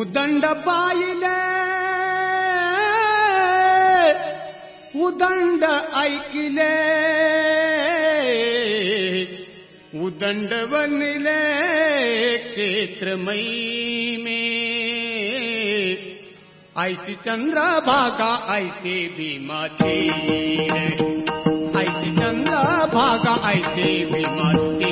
உதண்ட பாயில உதண்ட ஐக்கில உதண்டவனில क्षेत्रमय में ऐसी चंद्रा भागा ऐसे बीमा थी ऐसी चंद्रा भागा ऐसे बीमा थी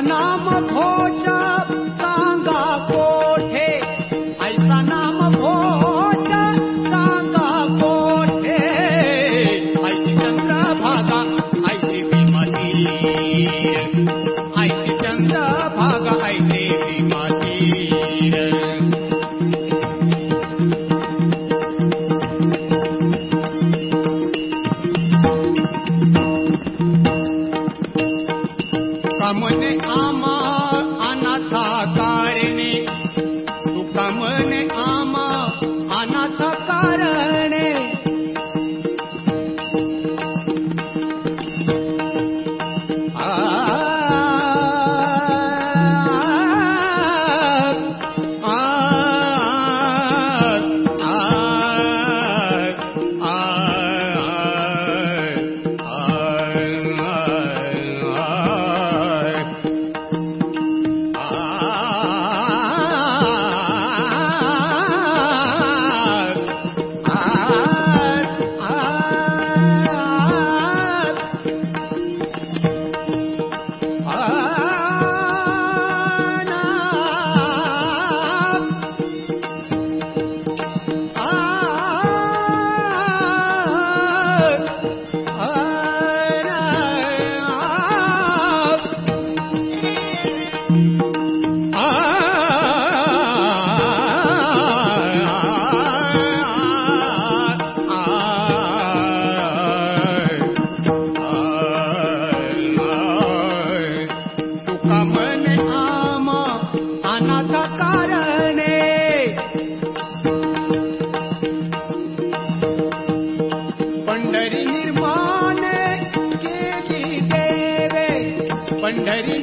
I'm not.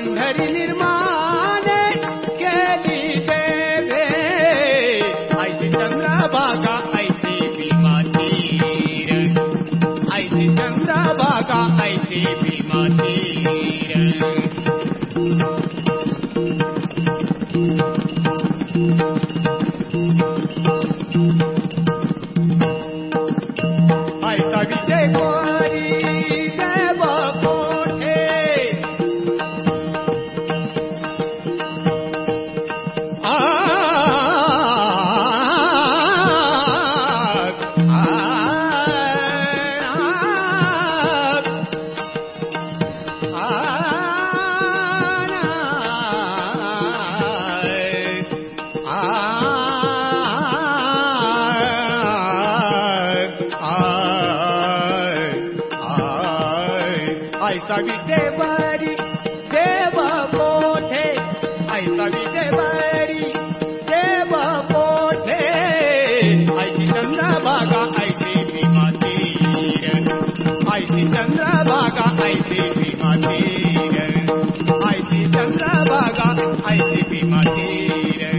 पंढरी निर्माण केली देवे. ऐसी चंद्रभागा ऐसी भीमा तीर ऐसी चंद्रभागा ऐसी भीमा निर्माणी आय आय ऐसा विजय बारी देव मोठे ऐसा विजय बारी देव मोठे ऐसी चंद्रभागा ऐसे भीमातीर ऐसी चंद्रभागा ऐसे भीमातीर ऐसी चंद्रभागा ऐसे भीमातीर